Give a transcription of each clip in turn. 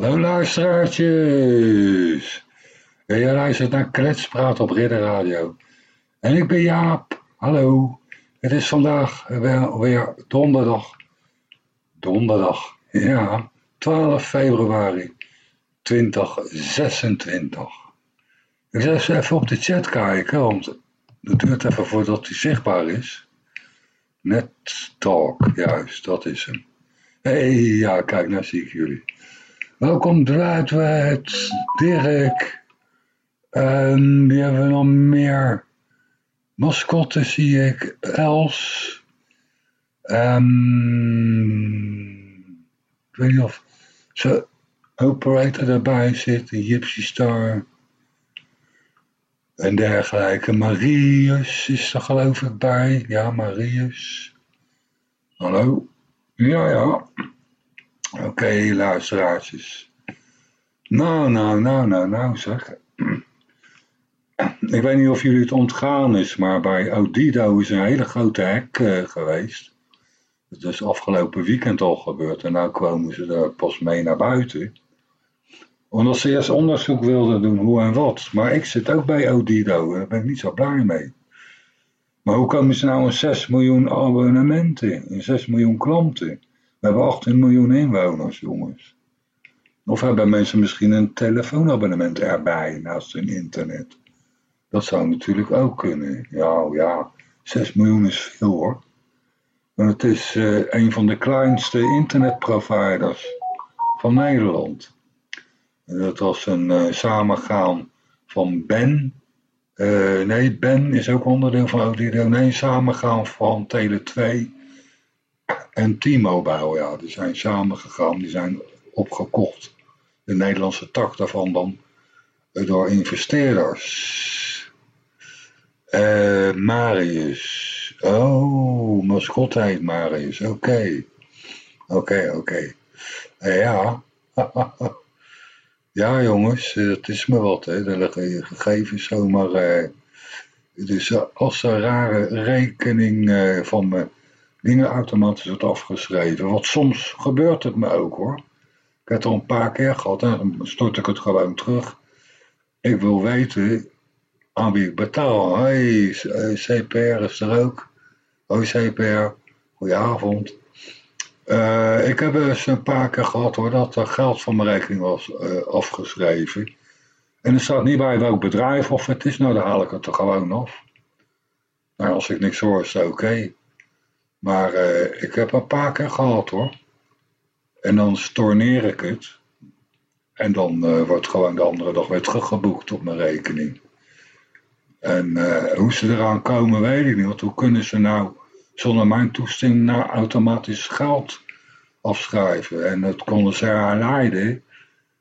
Hallo luisteraartjes. Ja, je luistert naar Kletspraat op Ridder Radio. En ik ben Jaap. Hallo. Het is vandaag weer, weer donderdag. Donderdag. Ja. 12 februari 2026. Ik zal eens even op de chat kijken, want het duurt even voordat hij zichtbaar is. Net talk, juist, dat is hem. Hé, hey, ja, kijk, nou zie ik jullie. Welkom Druidwet, Dirk. En wie hebben we nog meer? Mascotte zie ik, Els. Um, ik weet niet of ze operator erbij zit, Gypsy Star. En dergelijke. Marius is er geloof ik bij. Ja, Marius. Hallo. Ja, ja. Oké, okay. Nou, nou, nou, nou, nou zeg. Ik weet niet of jullie het ontgaan is, maar bij Odido is een hele grote hek uh, geweest. Dat is afgelopen weekend al gebeurd en nu komen ze er pas mee naar buiten. Omdat ze eerst onderzoek wilden doen hoe en wat. Maar ik zit ook bij Odido, daar ben ik niet zo blij mee. Maar hoe komen ze nou een 6 miljoen abonnementen, een 6 miljoen klanten? We hebben 18 miljoen inwoners, jongens. Of hebben mensen misschien een telefoonabonnement erbij naast hun internet? Dat zou natuurlijk ook kunnen. Ja, ja, 6 miljoen is veel hoor. Maar het is uh, een van de kleinste internetproviders van Nederland. En dat was een uh, samengaan van Ben. Uh, nee, Ben is ook onderdeel van Odido. Nee, samengaan van Tele2 en T-Mobile, ja, die zijn samengegaan, die zijn opgekocht. De Nederlandse tak daarvan dan door investeerders. Uh, Marius. Oh, mascot Marius. Oké. Oké, oké. Uh, ja. ja, jongens, het is me wat, hè. Dan liggen je gegevens zomaar... Uh, dus als er rare rekening van me dingen automatisch wordt afgeschreven. Want soms gebeurt het me ook hoor. Ik heb het al een paar keer gehad en dan stort ik het gewoon terug. Ik wil weten aan wie ik betaal. Hey, CPR is er ook. Hoi CPR, goedenavond. Uh, ik heb eens een paar keer gehad hoor, dat er geld van mijn rekening was uh, afgeschreven. En er staat niet bij welk bedrijf of het is, nou dan haal ik het er gewoon af. Nou, als ik niks hoor is het oké. Maar uh, ik heb een paar keer gehad hoor. En dan storneer ik het. En dan uh, wordt gewoon de andere dag weer teruggeboekt op mijn rekening. En uh, hoe ze eraan komen, weet ik niet. Want hoe kunnen ze nou zonder mijn toestemming nou automatisch geld afschrijven? En dat konden ze herleiden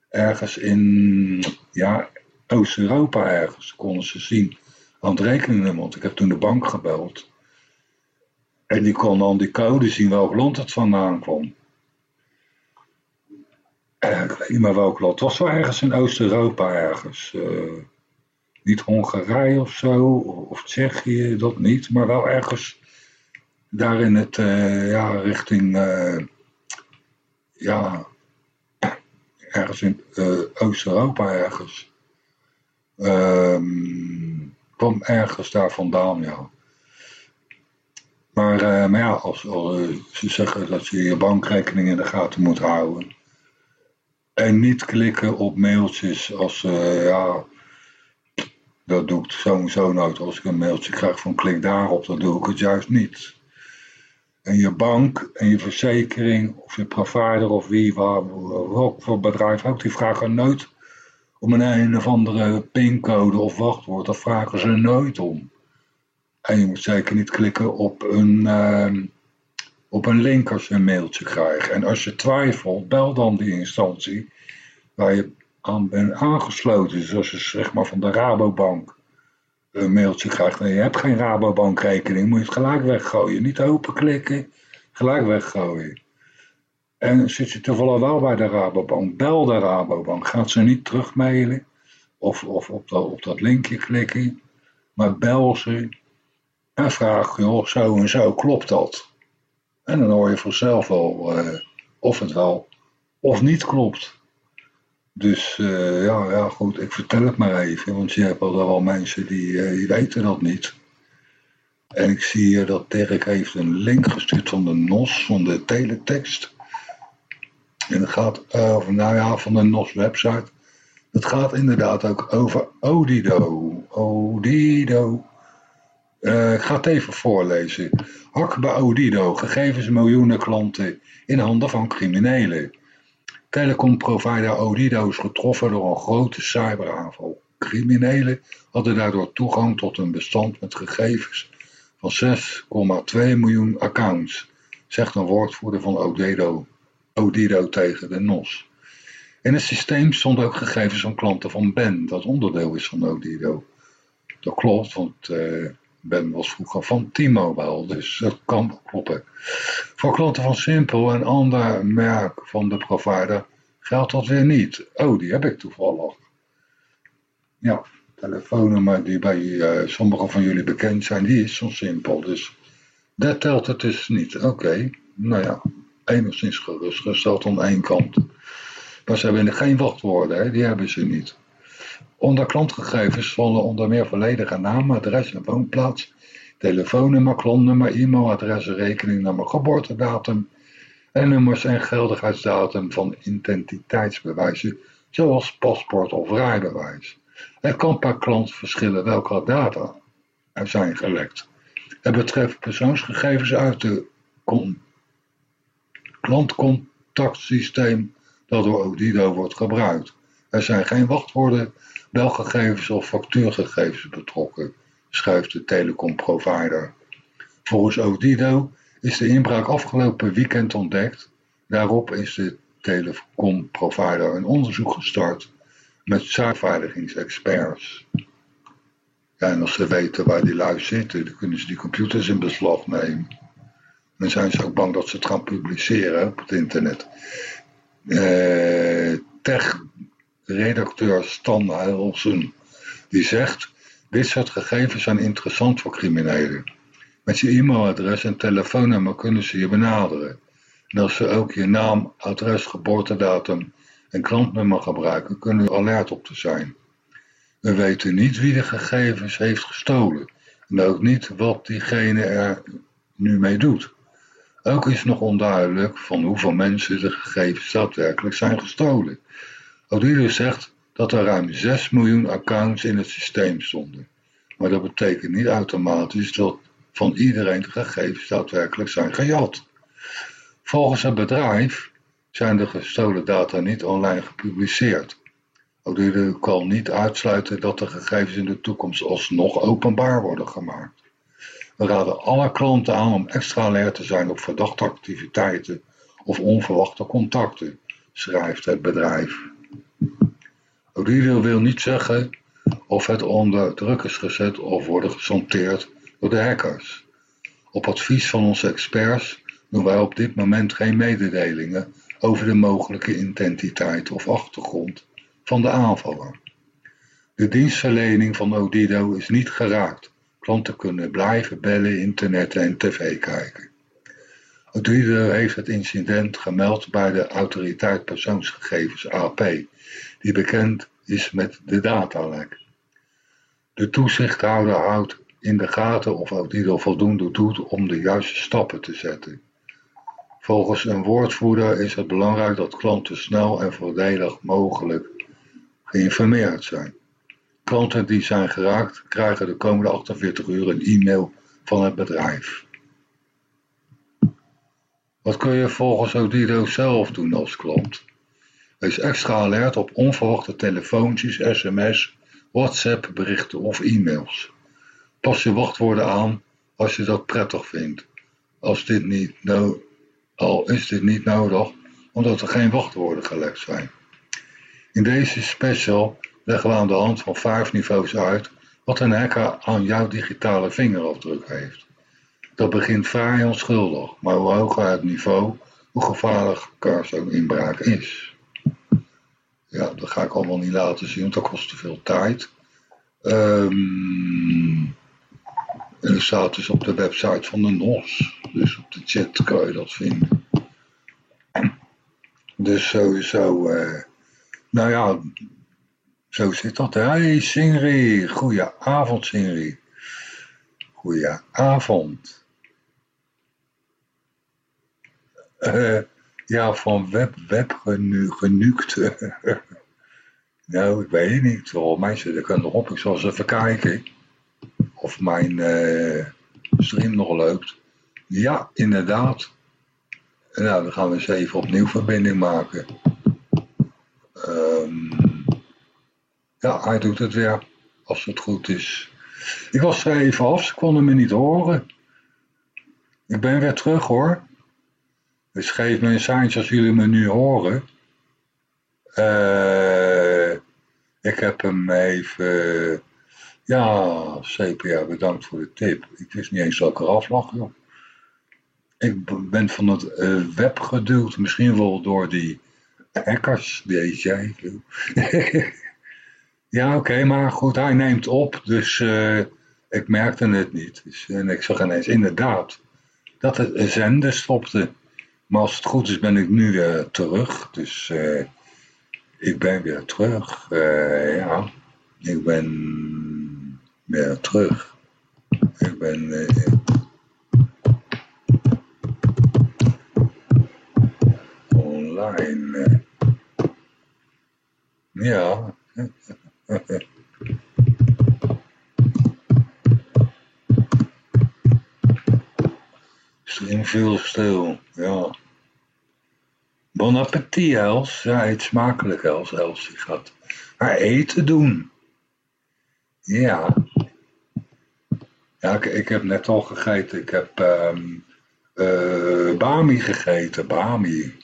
ergens in ja, Oost-Europa ergens. Konden ze zien aan het rekeningnummer. Want ik heb toen de bank gebeld. En die kon dan die code zien welk land het vandaan kwam. En ik weet niet meer welk land. Het was wel ergens in Oost-Europa ergens. Uh, niet Hongarije of zo, of Tsjechië, dat niet. Maar wel ergens daar in het, uh, ja, richting, uh, ja, ergens in Oost-Europa ergens. Um, kwam ergens daar vandaan, ja. Maar, uh, maar ja, als, als, ze zeggen dat je je bankrekening in de gaten moet houden. En niet klikken op mailtjes als, uh, ja, dat doe ik sowieso nooit. Als ik een mailtje krijg van klik daarop, dan doe ik het juist niet. En je bank en je verzekering of je provider of wie, waar, welk voor bedrijf ook, die vragen nooit om een een of andere pincode of wachtwoord. Dat vragen ze nooit om. En je moet zeker niet klikken op een, uh, op een link als je een mailtje krijgt. En als je twijfelt, bel dan die instantie waar je aan bent aangesloten. Dus als je zeg maar van de Rabobank een mailtje krijgt en je hebt geen Rabobank rekening, moet je het gelijk weggooien. Niet openklikken, gelijk weggooien. En zit je toevallig wel bij de Rabobank, bel de Rabobank. Gaat ze niet terugmailen of, of op, op dat linkje klikken, maar bel ze en vraag, joh, zo en zo, klopt dat? En dan hoor je vanzelf wel uh, of het wel of niet klopt. Dus uh, ja, ja, goed, ik vertel het maar even, want je hebt al wel mensen die, uh, die weten dat niet. En ik zie hier dat Dirk heeft een link gestuurd van de NOS, van de teletext. En het gaat over, nou ja, van de NOS website. Het gaat inderdaad ook over Odido. Odido. Uh, ik ga het even voorlezen. Hak bij Odido, gegevens miljoenen klanten in handen van criminelen. Telecomprovider Odido is getroffen door een grote cyberaanval. Criminelen hadden daardoor toegang tot een bestand met gegevens van 6,2 miljoen accounts, zegt een woordvoerder van Odido, tegen de NOS. In het systeem stonden ook gegevens van klanten van Ben, dat onderdeel is van Odido. Dat klopt, want uh, Ben was vroeger van T-Mobile, dus dat kan kloppen. Voor klanten van Simpel en ander merk van de provider geldt dat weer niet. Oh, die heb ik toevallig. Ja, telefoonnummer die bij uh, sommigen van jullie bekend zijn, die is zo simpel. Dus dat telt het dus niet. Oké, nou ja, enigszins gerustgesteld aan één kant. Maar ze hebben geen wachtwoorden, hè? die hebben ze niet. Onder klantgegevens vallen onder meer volledige naam, adres en woonplaats, telefoonnummer, klantnummer, e-mailadres, rekeningnummer, geboortedatum en nummers en geldigheidsdatum van identiteitsbewijzen, zoals paspoort of rijbewijs. Het kan per klant verschillen welke data er zijn gelekt. Het betreft persoonsgegevens uit het klantcontactsysteem dat door Odido wordt gebruikt. Er zijn geen wachtwoorden, belgegevens of factuurgegevens betrokken, schrijft de telecomprovider. Volgens Odido is de inbraak afgelopen weekend ontdekt. Daarop is de telecomprovider een onderzoek gestart met zuiverveiligingsexperts. Ja, en als ze weten waar die lui zitten, kunnen ze die computers in beslag nemen. Dan zijn ze ook bang dat ze het gaan publiceren op het internet. Eh, Tech-redacteur Stan Huilsen, die zegt... Dit soort gegevens zijn interessant voor criminelen. Met je e-mailadres en telefoonnummer kunnen ze je benaderen. En als ze ook je naam, adres, geboortedatum en klantnummer gebruiken, kunnen we alert op te zijn. We weten niet wie de gegevens heeft gestolen en ook niet wat diegene er nu mee doet. Ook is nog onduidelijk van hoeveel mensen de gegevens daadwerkelijk zijn gestolen. Odido zegt dat er ruim 6 miljoen accounts in het systeem stonden. Maar dat betekent niet automatisch dat van iedereen de gegevens daadwerkelijk zijn gejat. Volgens het bedrijf zijn de gestolen data niet online gepubliceerd. Odido kan niet uitsluiten dat de gegevens in de toekomst alsnog openbaar worden gemaakt. We raden alle klanten aan om extra alert te zijn op verdachte activiteiten of onverwachte contacten, schrijft het bedrijf. Odido wil niet zeggen of het onder druk is gezet of worden gesanteerd door de hackers. Op advies van onze experts doen wij op dit moment geen mededelingen over de mogelijke identiteit of achtergrond van de aanvaller. De dienstverlening van Odido is niet geraakt. Klanten kunnen blijven bellen, internetten en tv kijken. Odido heeft het incident gemeld bij de autoriteit persoonsgegevens AP, die bekend is met de datalek. De toezichthouder houdt in de gaten of Odido voldoende doet om de juiste stappen te zetten. Volgens een woordvoerder is het belangrijk dat klanten snel en voordelig mogelijk geïnformeerd zijn. Klanten die zijn geraakt krijgen de komende 48 uur een e-mail van het bedrijf. Wat kun je volgens Odido zelf doen als klant? Wees extra alert op onverwachte telefoontjes, sms, WhatsApp berichten of e-mails. Pas je wachtwoorden aan als je dat prettig vindt. Als dit niet no al is dit niet nodig omdat er geen wachtwoorden gelekt zijn. In deze special leggen we aan de hand van vijf niveaus uit wat een hacker aan jouw digitale vingerafdruk heeft. Dat begint vrij onschuldig, maar hoe hoger het niveau, hoe gevaarlijker zo'n inbraak is. Ja, dat ga ik allemaal niet laten zien, want dat kost te veel tijd. Um, en dat staat dus op de website van de NOS. Dus op de chat kan je dat vinden. Dus sowieso, uh, Nou ja, zo zit dat. Hey Singri, goeie Singri. Goeie Uh, ja, van web, web genu, genukt. nou, ik weet niet. Volgens mij zit ik er nog op. Ik zal eens even kijken of mijn uh, stream nog loopt. Ja, inderdaad. Nou, dan gaan we eens even opnieuw verbinding maken. Um, ja, hij doet het weer, als het goed is. Ik was er even af, ze konden me niet horen. Ik ben weer terug hoor. Dus geef me een seintje als jullie me nu horen. Uh, ik heb hem even... ja, CPA, bedankt voor de tip. Ik wist niet eens dat ik eraf lag, joh. Ik ben van het uh, web geduwd, misschien wel door die hackers, DJ. ja, oké, maar goed, hij neemt op, dus uh, ik merkte het niet. Dus, en ik zag ineens inderdaad dat het zenden stopte. Maar als het goed is ben ik nu weer terug, dus uh, ik ben weer terug. ja, ik ben weer terug. Ik ben... online. Ja. Stream veel stil, ja. Bon appetit, Els. Ja, eet smakelijk, Els. Els, die gaat haar eten doen. Ja. Ja, ik, heb net al gegeten. Ik heb um, uh, Bami gegeten, Bami.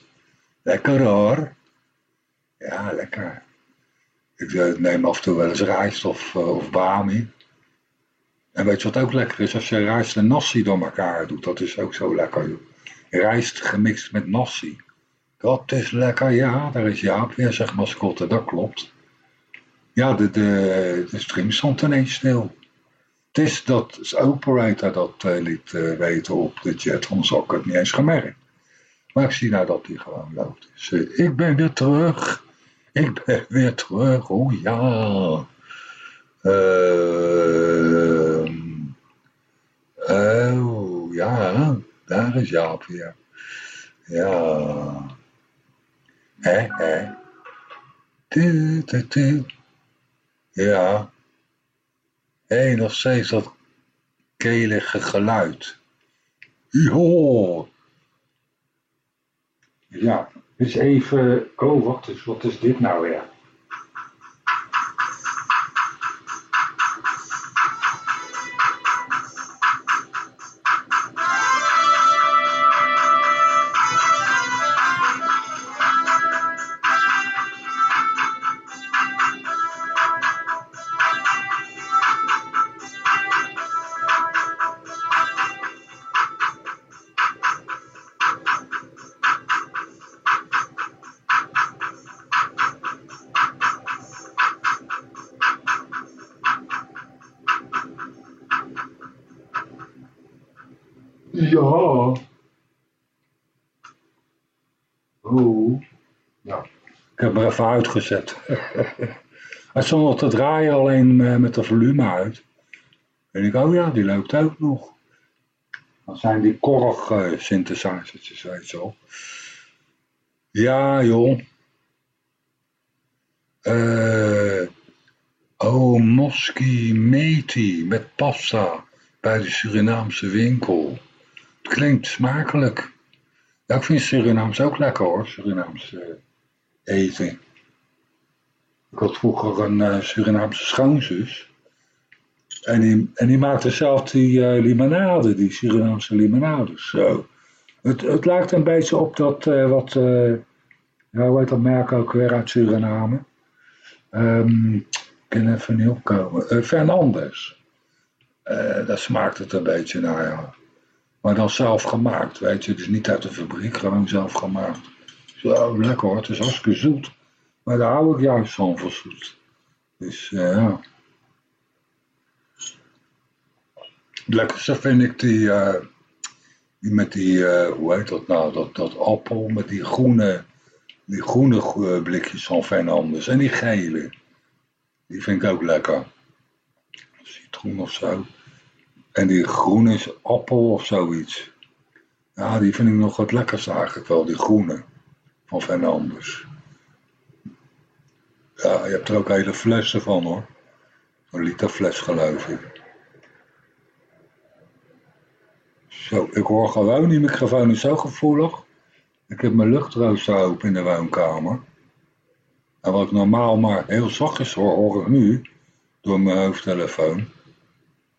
Lekker hoor. Ja, lekker. Ik eh, neem af en toe wel eens rijst of, of bami. En weet je wat ook lekker is? Als je rijst en nasi door elkaar doet, dat is ook zo lekker. Rijst gemixt met nasi. Dat is lekker, ja. Daar is Jaap weer, zeg mascotte, dat klopt. Ja, de, de, de stream stond ineens stil. Het is dat operator dat uh, liet uh, weten op de chat, anders had ik het niet eens gemerkt. Maar ik zie nou dat hij gewoon loopt. Ik ben weer terug. Ik ben weer terug. Oh ja. Uh, oh ja. Daar is Jaap weer. Ja. Hè, hè. Tu, tu. Ja. Hé, hey, nog steeds dat kelige geluid. Jo. Ja, dus even... Oh, wacht wat is dit nou weer? Uitgezet. Hij stond nog te draaien alleen eh, met de volume uit. En ik, oh ja, die loopt ook nog. Dat zijn die Korg uh, synthesizers, weet je wel. Ja, joh. Uh, oh, Moski Meti met pasta bij de Surinaamse winkel. Het klinkt smakelijk. Ja, ik vind Surinaams ook lekker hoor, Surinaamse eten. Ik had vroeger een uh, Surinaamse schoonzus. En die, en die maakte zelf die uh, limonade, die Surinaamse limonade. Zo. Het, het lijkt een beetje op dat, uh, wat, ja, hoe heet dat merk ook weer uit Suriname? Um, ik kan even niet opkomen. Fernandes. dat smaakt het een beetje naar, ja. Maar dan zelf gemaakt, weet je. Dus niet uit de fabriek, gewoon zelf gemaakt. Zo, lekker hoor, het is hartstikke zoet. Maar daar hou ik juist van, van zoet. Dus uh, ja. Het lekkerste vind ik die, uh, die met die, uh, hoe heet dat nou, dat, dat appel met die groene die groene eh, blikjes van Fernandes en die gele. Die vind ik ook lekker. Citroen of zo. En die groene is appel of zoiets. Ja, die vind ik nog het lekkerste eigenlijk wel, die groene van Fernandes. Ja, je hebt er ook hele flessen van hoor. Een liter fles geloof ik. Zo, ik hoor gewoon, die microfoon is zo gevoelig. Ik heb mijn luchtrooster open in de woonkamer. En wat ik normaal maar heel zachtjes hoor, hoor ik nu, door mijn hoofdtelefoon,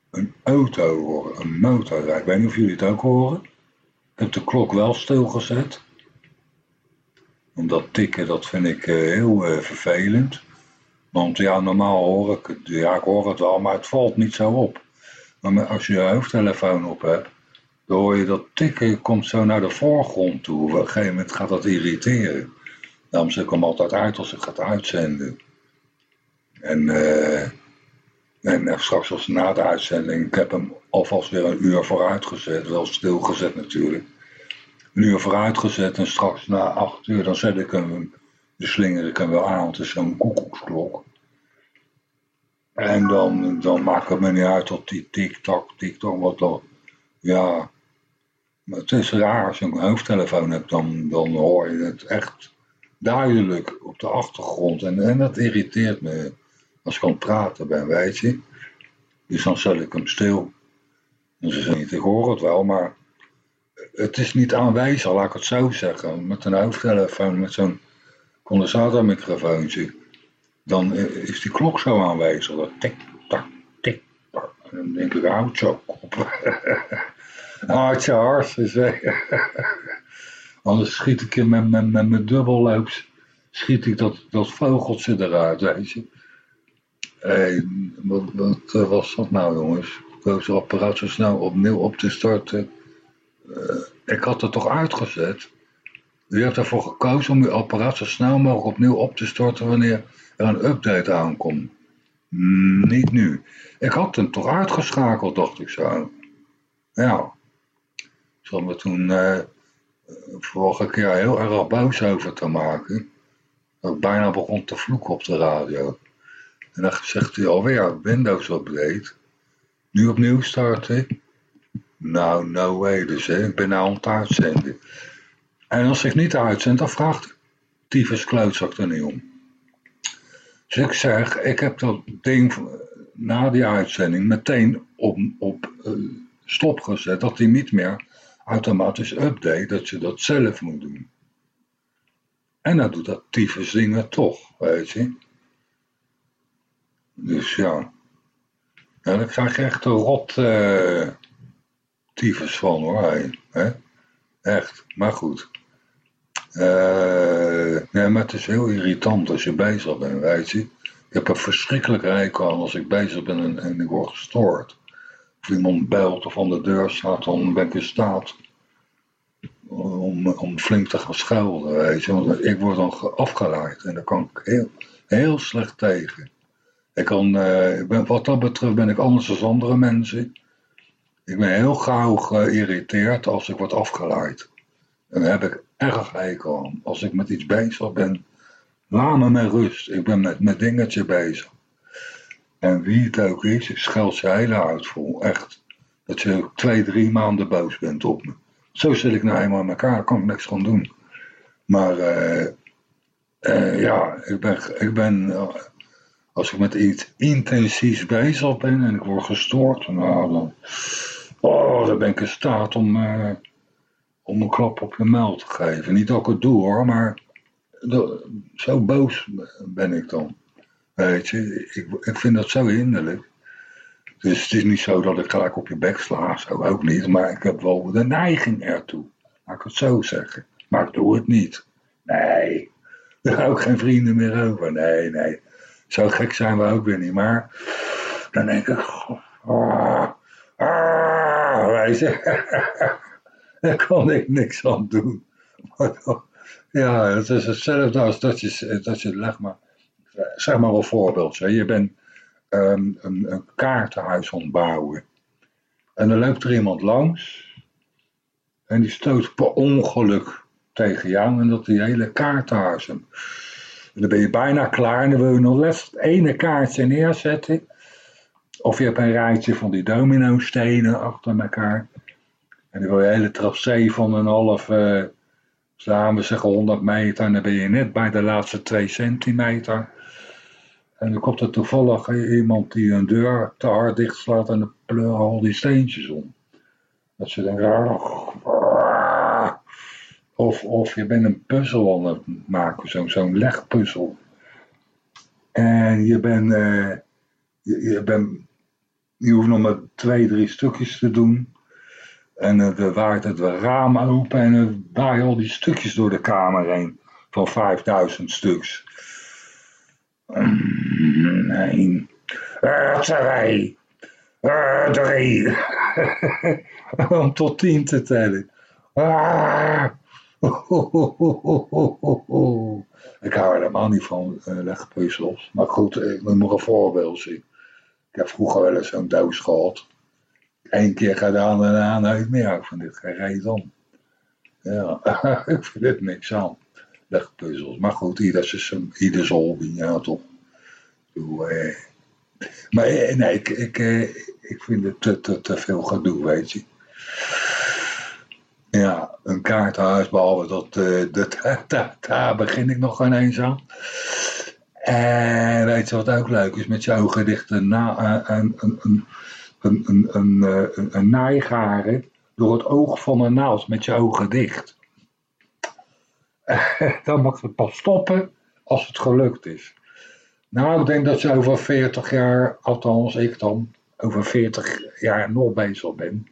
een auto horen, een motor. Ik weet niet of jullie het ook horen. Ik heb de klok wel stilgezet. Omdat tikken, dat vind ik eh, heel uh, vervelend. Want ja, normaal hoor ik het, ja, ik hoor het wel, maar het valt niet zo op. Maar als je je hoofdtelefoon op hebt, dan hoor je dat tikken, komt zo naar de voorgrond toe. Op een gegeven moment gaat dat irriteren. Daarom zet ik hem altijd uit als ik ga uitzenden. En, uh, en straks als na de uitzending, ik heb hem alvast weer een uur vooruit gezet. Wel stilgezet natuurlijk. Een uur vooruit gezet en straks na acht uur, dan zet ik hem, de slinger ik hem wel aan. Het is zo'n koekoeksklok. En dan, dan maakt het me niet uit tot die tik-tak, tik-tak, wat dan, ja, maar het is raar als je een hoofdtelefoon hebt, dan, dan hoor je het echt duidelijk op de achtergrond. En, en dat irriteert me als ik aan het praten ben, weet je. Dus dan zet ik hem stil. En ze niet, ik hoor het wel, maar het is niet aanwezig, laat ik het zo zeggen. Met een hoofdtelefoon, met zo'n condensatormicrofoontje, dan is die klok zo aanwezig. Dat tik, tak, tik, tak. En dan denk ik, houd je op. Hartje hartje zeggen. Anders schiet ik in met, met, met mijn dubbelloops, schiet ik dat, dat vogeltje eruit, weet je. Wat, wat uh, was dat nou jongens? Koos het apparaat zo snel opnieuw op te starten. Uh, ik had het toch uitgezet? U hebt ervoor gekozen om uw apparaat zo snel mogelijk opnieuw op te starten wanneer er een update aankomt. Mm, niet nu. Ik had hem toch uitgeschakeld, dacht ik zo. Ja, zal me toen uh, vorige keer heel erg boos over te maken. Dat ik bijna begon te vloeken op de radio. En dan zegt hij alweer, Windows update. Nu opnieuw starten. Nou, no way dus, hè. ik ben nou aan het uitzenden. En als ik niet uitzend, dan vraagt tyfus klootzak er niet om. Dus ik zeg, ik heb dat ding na die uitzending meteen op, op uh, stop gezet, dat hij niet meer automatisch update, dat je dat zelf moet doen. En dan doet dat tyfus dingen toch, weet je. Dus ja. ja dan krijg je echt een rot uh, tyfus van hoor. Hè? Echt, maar goed. Uh, nee, maar het is heel irritant als je bezig bent, weet je. Ik heb een verschrikkelijk rijk aan als ik bezig ben en, en ik word gestoord of iemand belt of aan de deur staat, dan ben ik in staat om, om flink te gaan schelden, weet je. Want ik word dan afgeleid en daar kan ik heel, heel slecht tegen. Ik kan, ben, wat dat betreft ben ik anders dan andere mensen. Ik ben heel gauw geïrriteerd als ik word afgeleid. En daar heb ik erg hekel aan. Als ik met iets bezig ben, laat me met rust. Ik ben met mijn dingetje bezig. En wie het ook is, ik scheld ze hele uitvol. Echt. Dat je twee, drie maanden boos bent op me. Zo zit ik nou eenmaal in elkaar, kan ik niks van doen. Maar uh, uh, ja, ik ben, ik ben uh, als ik met iets intensiefs bezig ben en ik word gestoord, nou dan, oh, dan ben ik in staat om, om een klap op je muil te geven. Niet dat ik het doe hoor, maar zo boos ben ik dan. Weet je, ik, ik vind dat zo hinderlijk. Dus het is niet zo dat ik gelijk op je bek sla, zo ook niet. Maar ik heb wel de neiging ertoe. Laat ik het zo zeggen. Maar ik doe het niet. Nee, er gaan ook geen vrienden meer over. Nee, nee. Zo gek zijn we ook weer niet. Maar dan denk ik, ah, je. Daar kan ik niks aan doen. ja, het is hetzelfde als dat je, dat je leg maar zeg maar een voorbeeld. Je bent um, een, een kaartenhuis ontbouwen. En dan loopt er iemand langs. En die stoot per ongeluk tegen jou en dat die hele kaarthuis. En dan ben je bijna klaar en dan wil je nog het ene kaartje neerzetten. Of je hebt een rijtje van die domino stenen achter elkaar. En dan wil je hele trapzee van een half, uh, laten we zeggen 100 meter. En dan ben je net bij de laatste 2 centimeter. En dan komt er toevallig iemand die een deur te hard dichtslaat en dan pleuren al die steentjes om. Dat ze denken, ah, of, of je bent een puzzel aan het maken, zo'n zo'n legpuzzel. En je bent, uh, je, je, bent, je hoeft nog maar twee, drie stukjes te doen. En uh, dan waait het raam open en dan waaien al die stukjes door de kamer heen. Van 5000 stuks. Nee. Uh, twee. Uh, drie. Om tot tien te tellen. Ah. Ik hou helemaal niet van uh, legpuzzels. Maar goed, ik moet nog een voorbeeld zien. Heb vroeger wel eens zo'n doos gehad. Eén keer gedaan en daarna nooit meer. Ik vind dit geen reden om. Ja, ik vind dit niks aan. Legpuzzels. Maar goed, ieder is ieder hobby. Ja, toch. Eh, maar eh, nee, ik, ik, eh, ik vind het te, te, te veel gedoe, weet je. Ja, een kaarthuis, behalve dat, dat daar, daar begin ik nog ineens aan. En weet je wat ook leuk is? Met je ogen dicht een, een, een, een, een, een, een, een naaigaren door het oog van een naald met je ogen dicht. Dan mag het pas stoppen als het gelukt is. Nou, ik denk dat je over 40 jaar, althans ik dan, over 40 jaar nog bezig ben.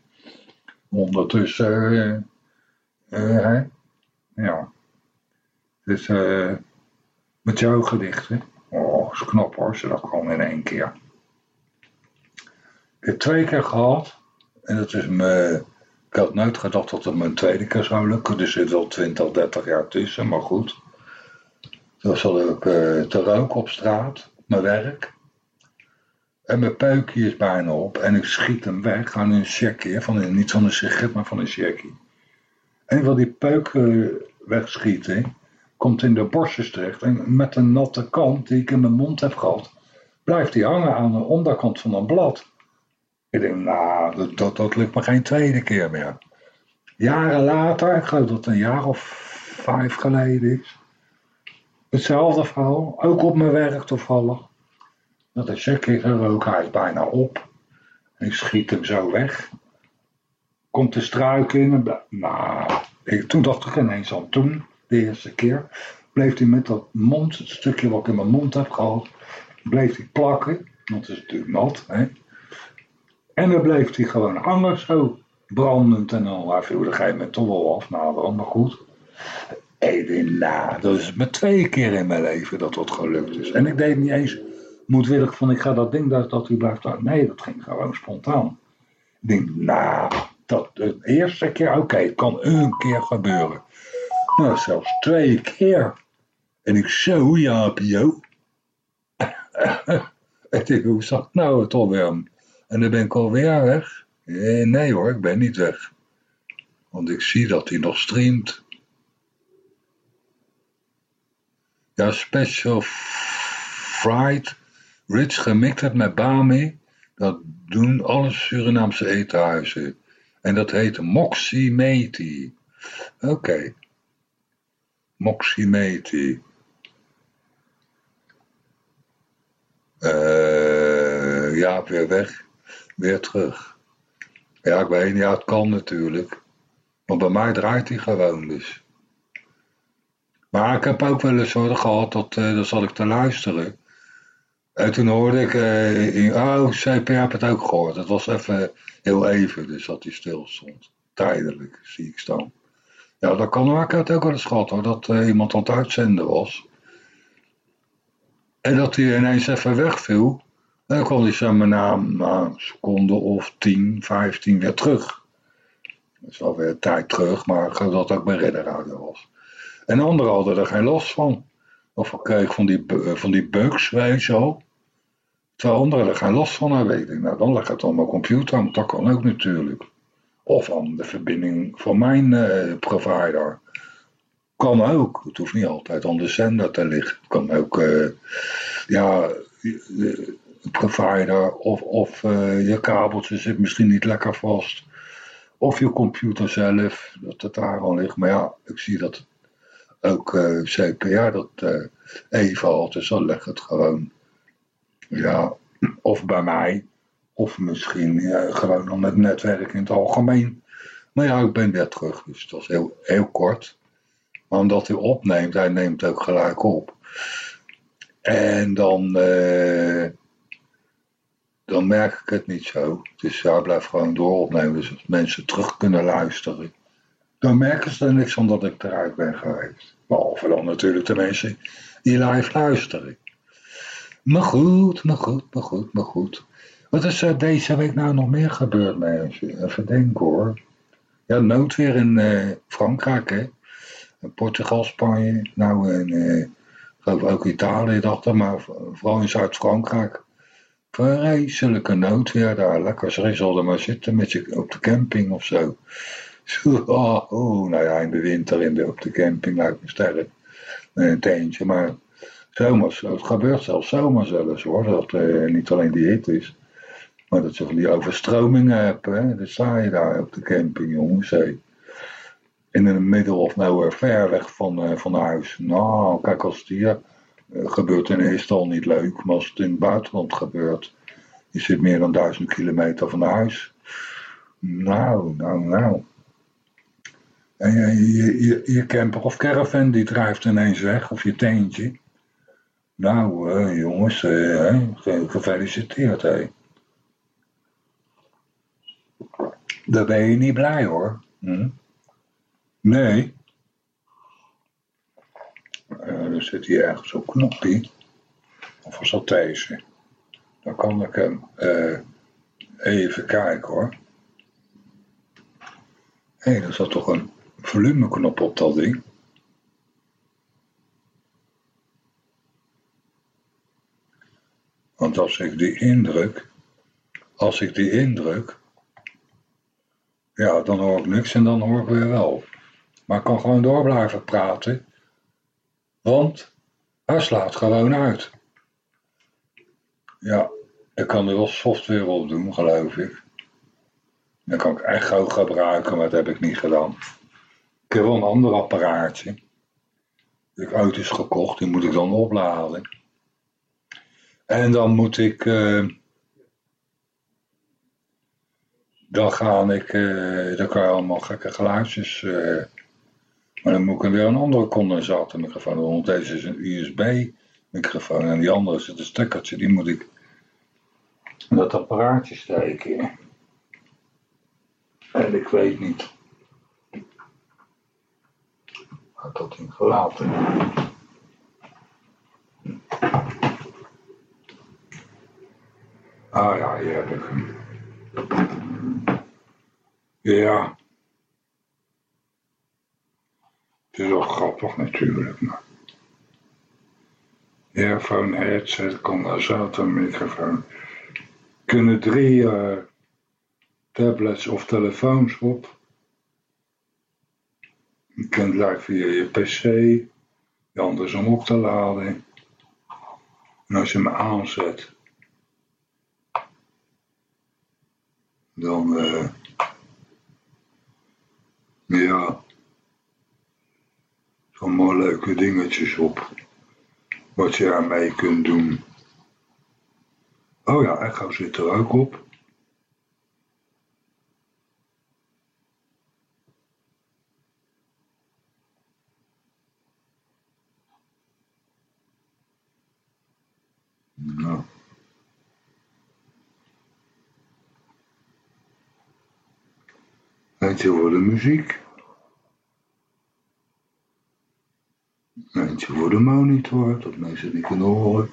Ondertussen, uh, uh, ja. Dus uh, met jouw gedichten. Oh, is knap hoor, ze dat gewoon in één keer. Ik heb twee keer gehad. En dat is me. Ik had nooit gedacht dat het mijn tweede keer zou lukken. Er zit wel 20, 30 jaar tussen, maar goed. Dan zat ik uh, te roken op straat, mijn werk. En mijn peukje is bijna op en ik schiet hem weg aan een checkie. Van niet van een sigaret, maar van een checkie. En ik wil die peuk uh, wegschieten. Komt in de borstjes terecht. En met een natte kant die ik in mijn mond heb gehad. Blijft die hangen aan de onderkant van een blad. Ik denk, nou, dat, dat, dat lukt me geen tweede keer meer. Jaren later, ik geloof dat het een jaar of vijf geleden is Hetzelfde verhaal, ook op mijn werk toevallig. Dat is een rook, hij bijna op. Ik schiet hem zo weg. Komt de struik in. Nou, ik, toen dacht ik ineens al toen, de eerste keer, bleef hij met dat mond, het stukje wat ik in mijn mond heb gehad, bleef hij plakken. Want het is natuurlijk nat. Hè? En dan bleef hij gewoon hangen zo, brandend en al. Hij viel er geen moment toch wel af, nou maar goed. Nou, dat is me twee keer in mijn leven dat dat gelukt is. En ik deed niet eens moedwillig van ik ga dat ding dat, dat u blijft uit. Nee, dat ging gewoon spontaan. Ik denk, nou, dat de eerste keer, oké, het kan een keer gebeuren. Nou, zelfs twee keer. En ik zo, Pio. ik denk, hoe zat nou het alweer? En dan ben ik alweer weg. Eh, nee hoor, ik ben niet weg. Want ik zie dat hij nog streamt. Ja, special fried, rich gemixt met bami. Dat doen alle Surinaamse etenhuizen. En dat heet Moximeti. Oké. Moximeti. Uh, ja, weer weg. Weer terug. Ja, ik weet niet, ja, het kan natuurlijk. Maar bij mij draait hij gewoon dus. Maar ik heb ook wel eens hoor, gehad, dat, uh, dat zat ik te luisteren. En toen hoorde ik, uh, oh, CP heb het ook gehoord. Het was even heel even, dus dat hij stil stond. Tijdelijk, zie ik staan. Ja, dat kan. Ik het ook wel eens gehad hoor, dat uh, iemand aan het uitzenden was. En dat hij ineens even wegviel. En dan kwam hij zeg maar na een seconde of 10, 15 weer terug. Dat is alweer een tijd terug, maar dat ook bij Redderhouder was. En anderen hadden er geen last van. Of ik kreeg van die, eh, van die bugs, weet je. Terwijl anderen er geen last van hebben. Nou dan leg het mijn computer, want dat kan ook natuurlijk. Of aan de verbinding van mijn uh, provider. Kan ook. Het hoeft niet altijd aan de zender te liggen. Het kan ook, uh, ja, de provider of, of uh, je kabeltje zit misschien niet lekker vast. Of je computer zelf, dat het daar al ligt. Maar ja, ik zie dat ook CPR dat uh, even had. Dus dan leg het gewoon, ja, of bij mij. Of misschien gewoon aan het netwerk in het algemeen. Maar ja, ik ben weer terug, dus dat is heel, heel kort. Maar omdat hij opneemt, hij neemt ook gelijk op. En dan, uh, dan merk ik het niet zo. Dus hij blijft gewoon door opnemen. Dus mensen terug kunnen luisteren, dan merken ze er niks van dat ik eruit ben geweest. Behalve dan natuurlijk de mensen die live luisteren. Maar goed, maar goed, maar goed, maar goed. Wat is er deze week nou nog meer gebeurd, mensen? Even denken hoor. Ja, noodweer in uh, Frankrijk, hè. Portugal, Spanje, nou en uh, geloof ook Italië dacht er, maar vooral in Zuid-Frankrijk. Vreselijke noodweer daar, lekker er maar zitten met je op de camping of zo. Oh, oh, nou ja, in de winter in de, op de camping lijkt me sterk. Met een teentje, maar zomers, het gebeurt zelfs zomaar zelfs hoor, dat uh, niet alleen die hitte is. Maar dat ze van die overstromingen hebben, hè? dat sta je daar op de camping, jongens. In het middel of nowhere, ver weg van, uh, van huis. Nou, kijk, als het hier uh, gebeurt, dan is het al niet leuk. Maar als het in het buitenland gebeurt, je zit meer dan duizend kilometer van huis. Nou, nou, nou. En je, je, je, camper of caravan die drijft ineens weg, of je teentje. Nou, uh, jongens, gefeliciteerd, hé. Daar ben je niet blij hoor. Hm? Nee. Uh, er zit hier ergens een knopje. Of was dat deze? Dan kan ik hem uh, even kijken hoor. Hé, hey, er zat toch een volumeknop op dat ding. Want als ik die indruk, als ik die indruk, ja, dan hoor ik niks en dan hoor ik weer wel. Maar ik kan gewoon door blijven praten. Want hij slaat gewoon uit. Ja, ik kan er wel software op doen, geloof ik. Dan kan ik echo gebruiken, maar dat heb ik niet gedaan. Ik heb wel een ander apparaatje. Dat ik uit is gekocht, die moet ik dan opladen. En dan moet ik... Uh, dan ga ik, uh, dan kan je allemaal gekke geluidjes, uh, maar dan moet ik weer een andere condensatormicrofoon, want deze is een USB microfoon en die andere is een stekkertje, die moet ik in dat apparaatje steken. En ik weet niet. Had dat in gelaten. Ah ja, hier heb ik hem. Ja. Het is wel grappig natuurlijk, maar... Earphone, headset, condensator, microfoon. Kunnen drie uh, tablets of telefoons op. Je kunt live via je pc. De andere is om op te laden. En als je hem aanzet, dan uh, ja, allemaal leuke dingetjes op. Wat je ermee kunt doen. Oh ja, echo zit er ook op. Nou. Eentje voor de muziek. Eentje voor de monitor, dat mensen niet kunnen horen.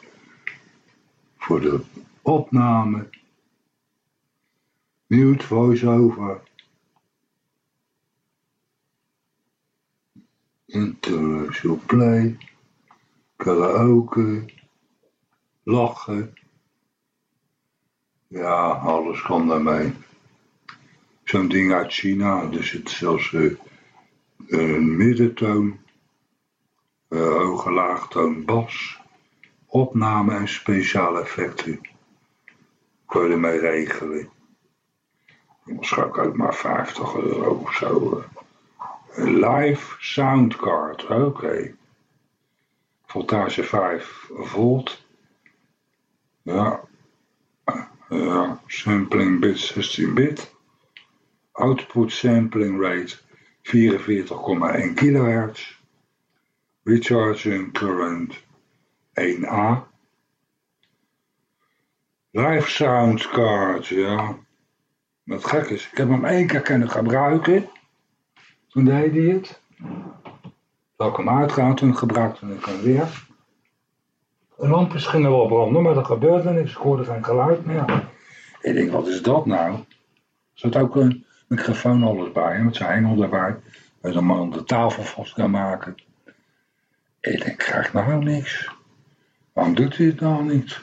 Voor de opname. Mute, voice-over. Interracial play. Karaoke. Lachen. Ja, alles kan daarmee zo'n ding uit China. Er zit zelfs uh, een middentoon uh, hoge laagtoon bas, opname en speciale effecten. Kun je ermee regelen. Waarschijnlijk ook maar 50 euro of zo. Een live soundcard, oké. Voltage 5 volt. Ja. Ja, sampling bit 16 bit. Output sampling rate 44,1 kHz. Recharging current 1A. Live sound card, ja. Wat gek is, ik heb hem één keer kunnen gebruiken. Toen deed hij het. Zal ik hem toen gebruikte ik hem weer. De lampjes gingen wel branden, maar er gebeurde niks. Ik hoorde geen geluid meer. Ik denk, wat is dat nou? Zat ook een microfoon alles bij, met zijn hengel erbij. Waar een man de tafel vast kan maken. Ik ik krijg nou niks. Waarom doet hij het nou niet?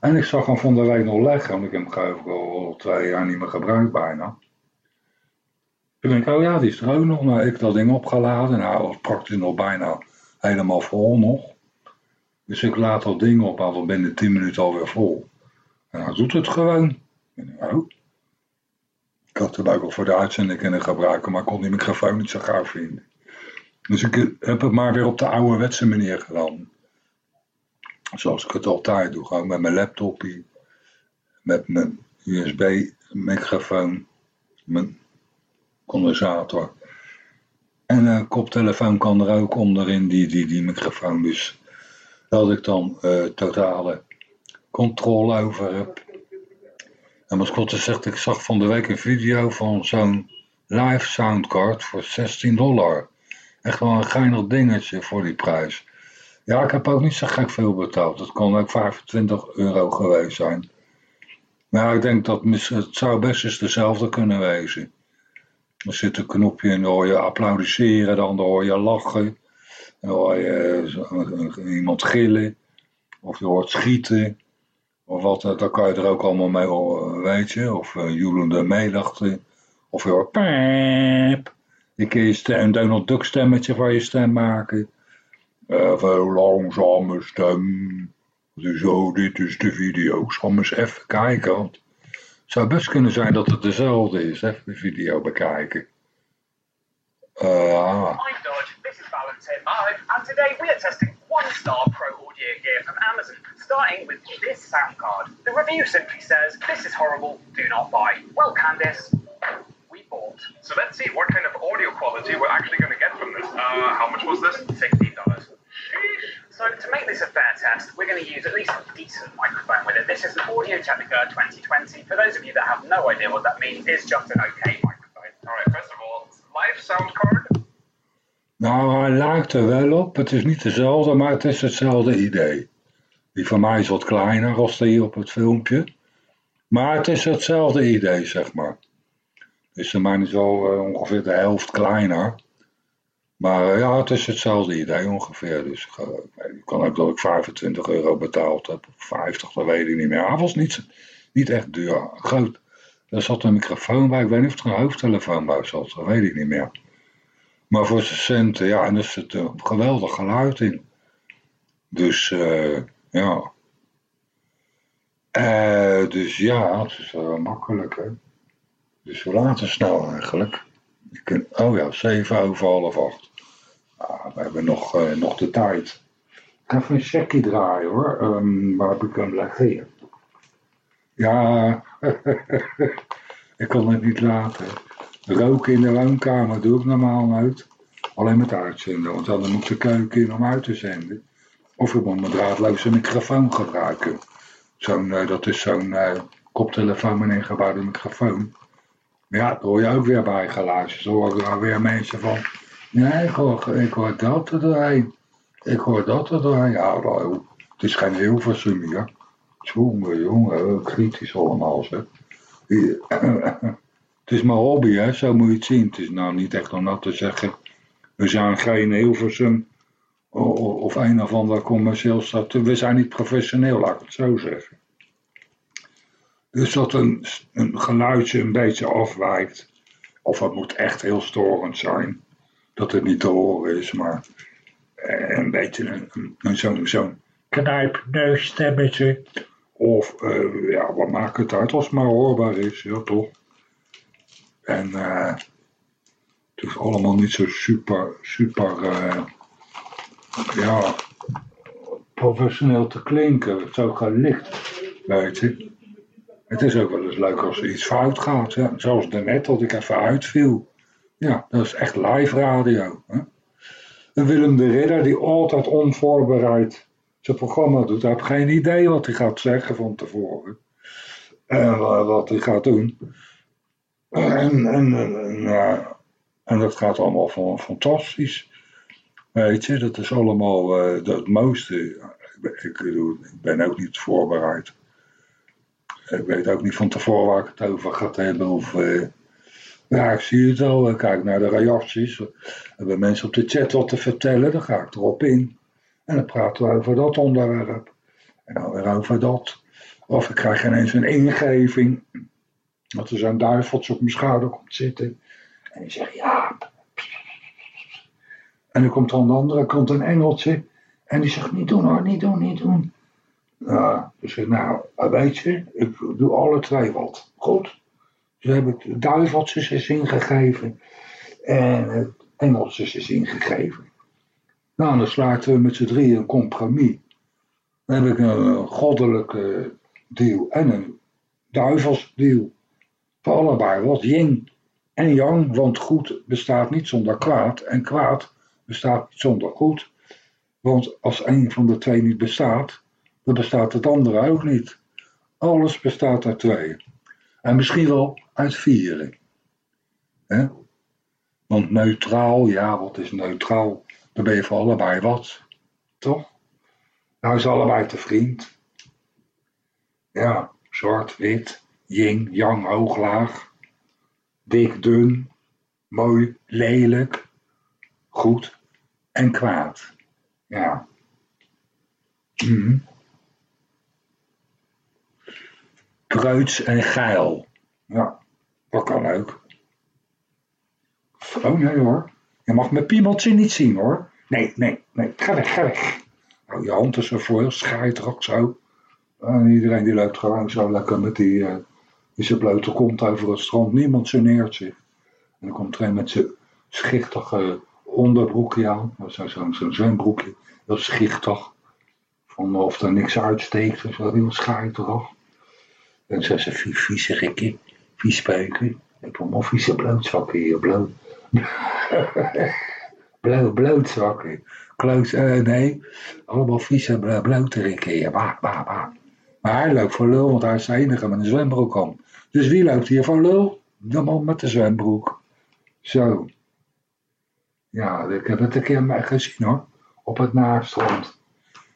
En ik zag hem van de week nog leggen, want ik heb hem al twee jaar niet meer gebruikt bijna. Ik denk, oh ja, die is er ook nog. Nou, ik dat ding opgeladen. Nou, was praktisch nog bijna helemaal vol nog. Dus ik laat dat ding op, al binnen 10 minuten alweer vol. En dan doet het gewoon. oh. Ik had het ook al voor de uitzending kunnen gebruiken, maar kon die microfoon niet zo gauw vinden. Dus ik heb het maar weer op de ouderwetse manier gedaan. Zoals ik het altijd doe, gewoon met mijn laptopje, met mijn USB-microfoon, mijn condensator. En een koptelefoon kan er ook onderin, die, die, die microfoon. Dus dat ik dan uh, totale controle over heb. En Mascotte zegt, ik zag van de week een video van zo'n live soundcard voor 16 dollar. Echt wel een geinig dingetje voor die prijs. Ja, ik heb ook niet zo gek veel betaald. Het kon ook 25 euro geweest zijn. Maar ik denk dat het zou best eens dezelfde kunnen wezen. Er zit een knopje in, dan hoor je applaudisseren, dan hoor je lachen. Dan hoor je iemand gillen. Of je hoort schieten. Of wat, eh, dan kan je er ook allemaal mee, weet je. Of uh, joelende meedachten. Of je hoort pijp. Je een Donald Duck stemmetje van je stem maken. Veel langzame stem. Zo, dit is de video. Zal eens even kijken. Het zou best kunnen zijn dat het dezelfde is. Even de video bekijken. Uh, I'm Dodge, is Valentine Mark, and today we are testing one star pro gear from Amazon, starting with this sound card. The review simply says, this is horrible, do not buy. Well, Candice, we bought. So let's see what kind of audio quality we're actually going to get from this. Uh, how much was this? $16. So to make this a fair test, we're going to use at least a decent microphone with it. This is an Audio Technica 2020. For those of you that have no idea what that means, it's just an okay microphone. Alright, first of all, live sound card. Nou, hij lijkt er wel op. Het is niet dezelfde, maar het is hetzelfde idee. Die van mij is wat kleiner als die op het filmpje. Maar het is hetzelfde idee, zeg maar. Dus de mijne is wel uh, ongeveer de helft kleiner. Maar uh, ja, het is hetzelfde idee ongeveer. Dus ik kan ook dat ik 25 euro betaald heb. 50, dat weet ik niet meer. Hij was niet, niet echt duur. Groot. Er zat een microfoon bij. Ik weet niet of er een hoofdtelefoon bij zat. Dat weet ik niet meer. Maar voor zijn centen, ja, en er zit een geweldig geluid in. Dus, uh, ja. Uh, dus ja, het is wel makkelijk, hè. Dus we laten snel eigenlijk. Ik oh ja, 7 over half 8. Ah, we hebben nog, uh, nog de tijd. Ik ga even een checkie draaien hoor. Um, waar heb ik hem leggen? Ja, ik kan het niet laten. Roken in de woonkamer doe ik normaal nooit. Alleen met uitzenden, want dan moet ik de keuken in om uit te zenden. Of ik moet mijn draadloze microfoon gebruiken. Zo'n, uh, dat is zo'n uh, koptelefoon met een ingebouwde microfoon. Maar ja, daar hoor je ook weer bij geluisterd. Dan hoor ik weer mensen van... Nee, ik hoor, ik hoor dat er doorheen. Ik hoor dat er doorheen. Ja, nou, het is geen Hilversum hier. Jongen, jongen, kritisch allemaal zeg. Het is mijn hobby, hè? zo moet je het zien. Het is nou niet echt om dat te zeggen, we zijn geen Hilversum of een of ander commercieel stad. We zijn niet professioneel, laat ik het zo zeggen. Dus dat een, een geluidje een beetje afwijkt, of het moet echt heel storend zijn, dat het niet te horen is, maar eh, een beetje zo'n zo'n knijpneusstemmetje. Of uh, ja, wat maakt het uit als het maar hoorbaar is, ja toch? En uh, het is allemaal niet zo super, super, uh, ja, professioneel te klinken. Ook gelicht, weet je. Het is ook wel eens leuk als er iets fout gaat. Ja. Zoals daarnet dat ik even uitviel. Ja, dat is echt live radio. Hè? En Willem de Ridder die altijd onvoorbereid zijn programma doet. Hij heeft geen idee wat hij gaat zeggen van tevoren. En wat hij gaat doen. En, en, en, en dat gaat allemaal van, fantastisch. Weet je, dat is allemaal het mooiste. Ik, ik, ben ook niet voorbereid. Ik weet ook niet van tevoren waar ik het over ga hebben. Of, uh, ja, ik zie het al. Kijk naar de reacties. Hebben mensen op de chat wat te vertellen, dan ga ik erop in. En dan praten we over dat onderwerp. En dan weer over dat. Of ik krijg ineens een ingeving. Dat er zo'n duiveltje op mijn schouder komt zitten. En die zegt ja. En dan komt er aan de andere kant een engeltje. En die zegt niet doen hoor, niet doen, niet doen. Ja, dus ik nou, weet je, ik doe alle twee wat. Goed. Dus heb ik duiveltjes eens ingegeven. En het engeltjes is ingegeven. Nou, dan sluiten we met z'n drieën een compromis. Dan heb ik een goddelijke deal en een duivelsdeal. Voor allebei wat yin en yang, want goed bestaat niet zonder kwaad en kwaad bestaat niet zonder goed. Want als een van de twee niet bestaat, dan bestaat het andere ook niet. Alles bestaat uit twee. En misschien wel uit vieren. Want neutraal, ja, wat is neutraal? Dan ben je voor allebei wat. Toch? Nou is allebei te vriend. Ja, zwart, wit, yin, yang, hoog, laag. Dik, dun, mooi, lelijk, goed en kwaad. Ja. Mm en geil. Ja, dat kan ook. Oh nee hoor. Je mag mijn piemeltje niet zien hoor. Nee, nee, nee. Ga weg, ga weg. Oh, je hand is ervoor, heel schaaidrok zo. En iedereen die loopt gewoon zo lekker met die, uh, zijn blote kont over het strand. Niemand geneert zich. En dan komt er een met zijn schichtige onderbroekje aan. Zo'n zo, zo zwembroekje. Heel schichtig. Van of er niks uitsteekt. Zo heel schaaidrok. En ze zei, vieze gekkie, vies peuken. Ik heb allemaal vieze blootzakken hier, bloot. Blauw, blootzakken. Kloot, uh, nee, allemaal vieze bloterikken hier, bah, bah, bah. Maar hij loopt voor lul, want hij is de enige met een zwembroek aan. Dus wie loopt hier voor lul? De man met de zwembroek. Zo. Ja, ik heb het een keer gezien hoor. Op het naaststrand.